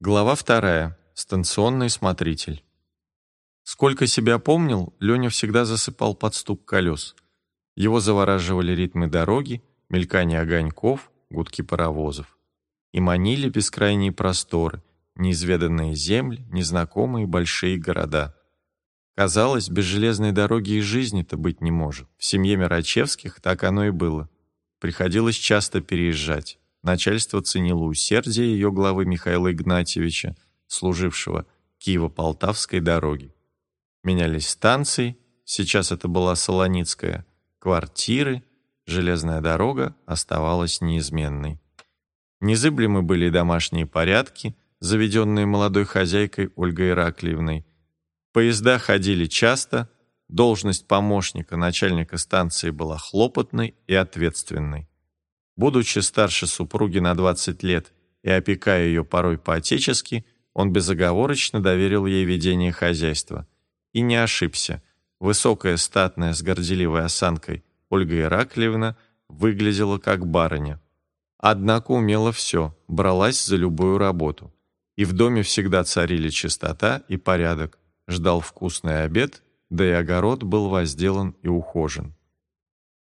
Глава вторая. Станционный смотритель. Сколько себя помнил, Леня всегда засыпал под стук колес. Его завораживали ритмы дороги, мелькание огоньков, гудки паровозов. И манили бескрайние просторы, неизведанные земли, незнакомые большие города. Казалось, без железной дороги и жизни-то быть не может. В семье Мирачевских так оно и было. Приходилось часто переезжать. Начальство ценило усердие ее главы Михаила Игнатьевича, служившего Киево-Полтавской дороги. Менялись станции, сейчас это была Солоницкая, квартиры, железная дорога оставалась неизменной. Незыблемы были домашние порядки, заведенные молодой хозяйкой Ольгой Ираклиевной. Поезда ходили часто, должность помощника начальника станции была хлопотной и ответственной. Будучи старше супруги на 20 лет и опекая ее порой по-отечески, он безоговорочно доверил ей ведение хозяйства. И не ошибся. Высокая, статная, с горделивой осанкой Ольга Ираклиевна выглядела как барыня. Однако умела все, бралась за любую работу. И в доме всегда царили чистота и порядок. Ждал вкусный обед, да и огород был возделан и ухожен.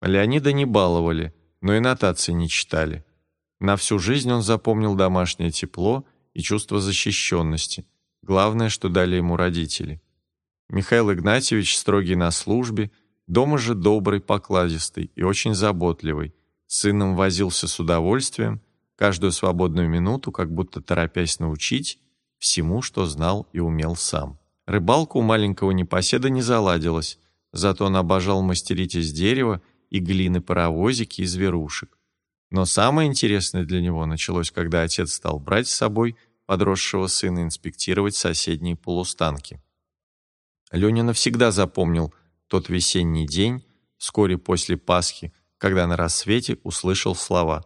Леонида не баловали – но и нотации не читали. На всю жизнь он запомнил домашнее тепло и чувство защищенности. Главное, что дали ему родители. Михаил Игнатьевич строгий на службе, дома же добрый, покладистый и очень заботливый. С сыном возился с удовольствием, каждую свободную минуту, как будто торопясь научить всему, что знал и умел сам. Рыбалка у маленького непоседа не заладилась, зато он обожал мастерить из дерева и глины паровозики и зверушек. Но самое интересное для него началось, когда отец стал брать с собой подросшего сына инспектировать соседние полустанки. Леня навсегда запомнил тот весенний день, вскоре после Пасхи, когда на рассвете услышал слова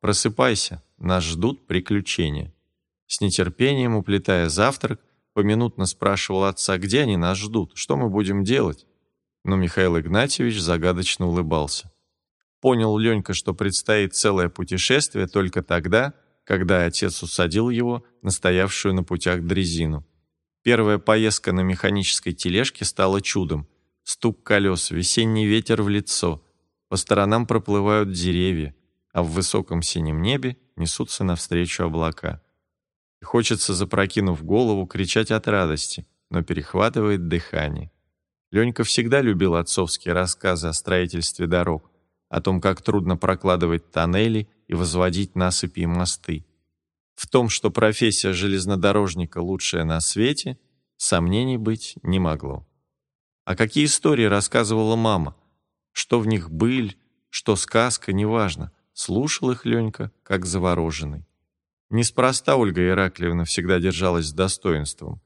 «Просыпайся, нас ждут приключения». С нетерпением, уплетая завтрак, поминутно спрашивал отца, где они нас ждут, что мы будем делать но Михаил Игнатьевич загадочно улыбался. Понял Ленька, что предстоит целое путешествие только тогда, когда отец усадил его на стоявшую на путях дрезину. Первая поездка на механической тележке стала чудом. Стук колес, весенний ветер в лицо. По сторонам проплывают деревья, а в высоком синем небе несутся навстречу облака. И хочется, запрокинув голову, кричать от радости, но перехватывает дыхание. Ленька всегда любил отцовские рассказы о строительстве дорог, о том, как трудно прокладывать тоннели и возводить насыпи и мосты. В том, что профессия железнодорожника лучшая на свете, сомнений быть не могло. А какие истории рассказывала мама? Что в них быль, что сказка, неважно. Слушал их Ленька, как завороженный. Неспроста Ольга Ираклиевна всегда держалась с достоинством.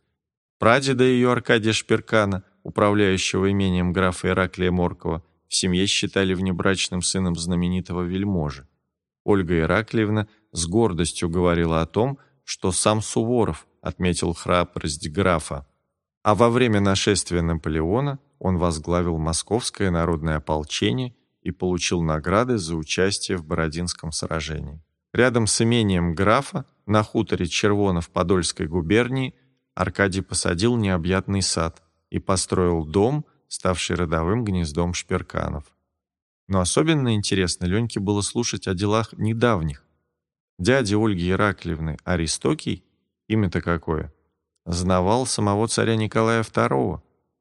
Прадеда ее Аркадия Шперкана – управляющего имением графа Ираклия Моркова, в семье считали внебрачным сыном знаменитого вельможи. Ольга Ираклиевна с гордостью говорила о том, что сам Суворов отметил храбрость графа, а во время нашествия Наполеона он возглавил Московское народное ополчение и получил награды за участие в Бородинском сражении. Рядом с имением графа на хуторе Червонов Подольской губернии Аркадий посадил необъятный сад, и построил дом, ставший родовым гнездом шперканов. Но особенно интересно Леньке было слушать о делах недавних. Дядя Ольги Ираклиевны Аристокий, имя-то какое, знавал самого царя Николая II,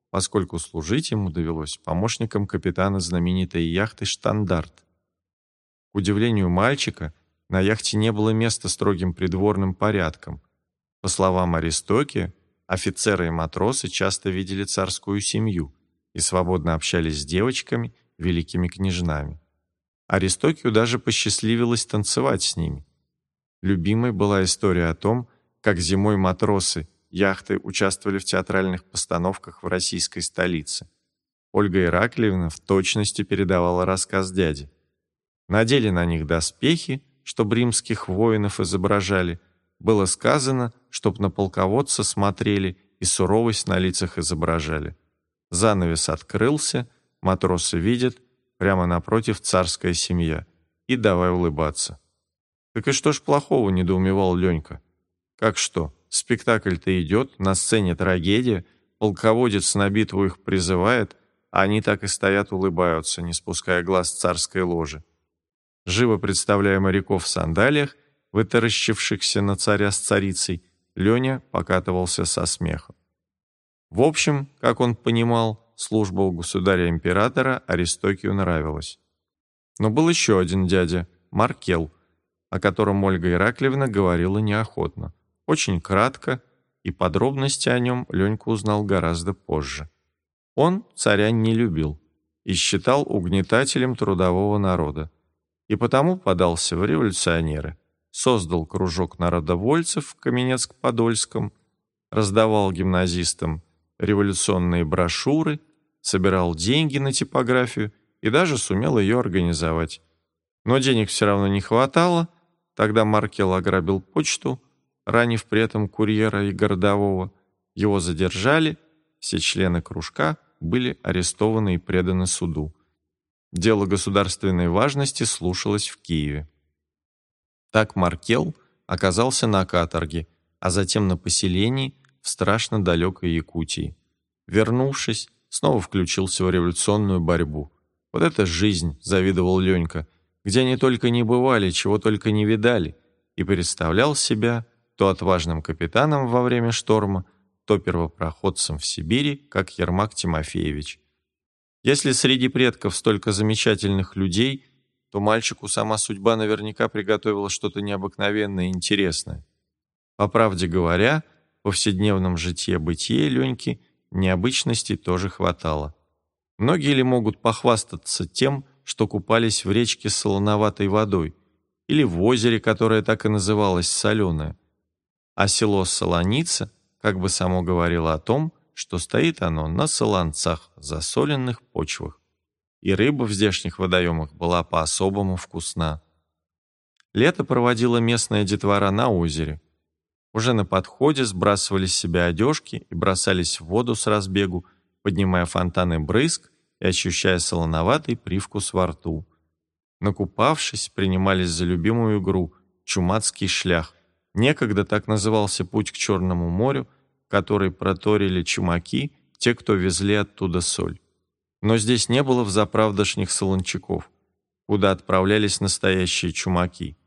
поскольку служить ему довелось помощником капитана знаменитой яхты «Штандарт». К удивлению мальчика, на яхте не было места строгим придворным порядком. По словам Аристокия, Офицеры и матросы часто видели царскую семью и свободно общались с девочками, великими княжнами. Аристокию даже посчастливилось танцевать с ними. Любимой была история о том, как зимой матросы, яхты участвовали в театральных постановках в российской столице. Ольга Ираклиевна в точности передавала рассказ дяди. Надели на них доспехи, чтобы римских воинов изображали – было сказано, чтоб на полководца смотрели и суровость на лицах изображали. Занавес открылся, матросы видят, прямо напротив царская семья, и давай улыбаться. «Так и что ж плохого?» — недоумевал Ленька. «Как что?» — спектакль-то идет, на сцене трагедия, полководец на битву их призывает, а они так и стоят улыбаются, не спуская глаз царской ложи. Живо представляя моряков в сандалиях, вытаращившихся на царя с царицей, Леня покатывался со смехом. В общем, как он понимал, служба у государя-императора Аристокию нравилась. Но был еще один дядя, Маркел, о котором Ольга Ираклевна говорила неохотно. Очень кратко, и подробности о нем Ленька узнал гораздо позже. Он царя не любил и считал угнетателем трудового народа, и потому подался в революционеры, создал кружок народовольцев в Каменецк-Подольском, раздавал гимназистам революционные брошюры, собирал деньги на типографию и даже сумел ее организовать. Но денег все равно не хватало, тогда Маркел ограбил почту, ранив при этом курьера и городового. Его задержали, все члены кружка были арестованы и преданы суду. Дело государственной важности слушалось в Киеве. Так Маркел оказался на каторге, а затем на поселении в страшно далекой Якутии. Вернувшись, снова включился в революционную борьбу. Вот это жизнь, завидовал Ленька, где они только не бывали, чего только не видали, и представлял себя то отважным капитаном во время шторма, то первопроходцем в Сибири, как Ермак Тимофеевич. Если среди предков столько замечательных людей, то мальчику сама судьба наверняка приготовила что-то необыкновенное и интересное. По правде говоря, в повседневном житье-бытие Леньки необычностей тоже хватало. Многие ли могут похвастаться тем, что купались в речке с солоноватой водой или в озере, которое так и называлось соленое? А село Солоница как бы само говорило о том, что стоит оно на солонцах, засоленных почвах. И рыба в здешних водоемах была по-особому вкусна. Лето проводила местная детвора на озере. Уже на подходе сбрасывали с себя одежки и бросались в воду с разбегу, поднимая фонтаны брызг и ощущая солоноватый привкус во рту. Накупавшись, принимались за любимую игру «Чумацкий шлях», Некогда так назывался путь к Черному морю, который проторили чумаки, те, кто везли оттуда соль. Но здесь не было взаправдошних солончаков, куда отправлялись настоящие чумаки.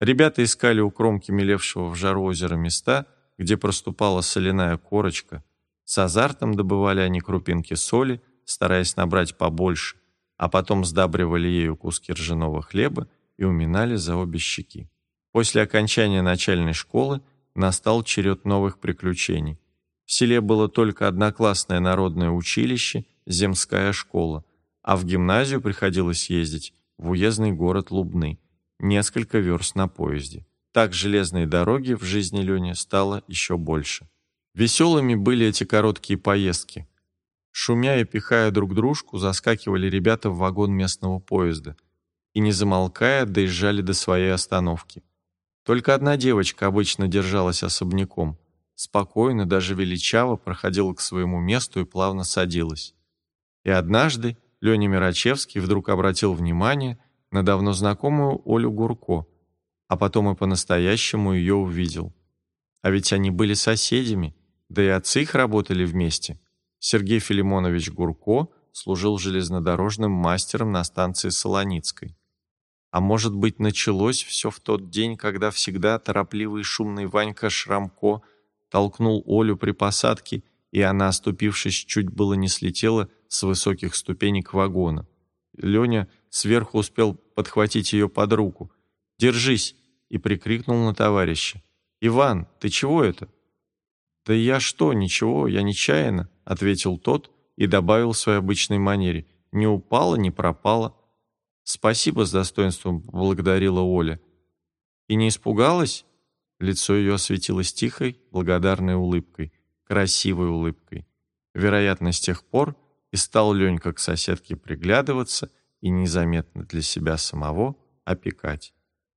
Ребята искали у кромки мелевшего в жару озера места, где проступала соляная корочка. С азартом добывали они крупинки соли, стараясь набрать побольше, а потом сдабривали ею куски ржаного хлеба и уминали за обе щеки. После окончания начальной школы настал черед новых приключений. В селе было только одноклассное народное училище, земская школа, а в гимназию приходилось ездить в уездный город Лубны, несколько верст на поезде. Так железной дороги в жизни Лени стало еще больше. Веселыми были эти короткие поездки. Шумя и пихая друг дружку, заскакивали ребята в вагон местного поезда и, не замолкая, доезжали до своей остановки. Только одна девочка обычно держалась особняком. Спокойно, даже величаво проходила к своему месту и плавно садилась. И однажды Леня Мирачевский вдруг обратил внимание на давно знакомую Олю Гурко, а потом и по-настоящему ее увидел. А ведь они были соседями, да и отцы их работали вместе. Сергей Филимонович Гурко служил железнодорожным мастером на станции Солоницкой. А может быть, началось все в тот день, когда всегда торопливый и шумный Ванька Шрамко толкнул Олю при посадке, и она, оступившись, чуть было не слетела с высоких ступенек вагона. Леня сверху успел подхватить ее под руку. «Держись!» и прикрикнул на товарища. «Иван, ты чего это?» «Да я что, ничего, я нечаянно», — ответил тот и добавил в своей обычной манере. «Не упала, не пропала». «Спасибо с достоинством», — благодарила Оля. «И не испугалась?» Лицо ее осветилось тихой, благодарной улыбкой, красивой улыбкой. Вероятно, с тех пор и стал Ленька к соседке приглядываться и незаметно для себя самого опекать.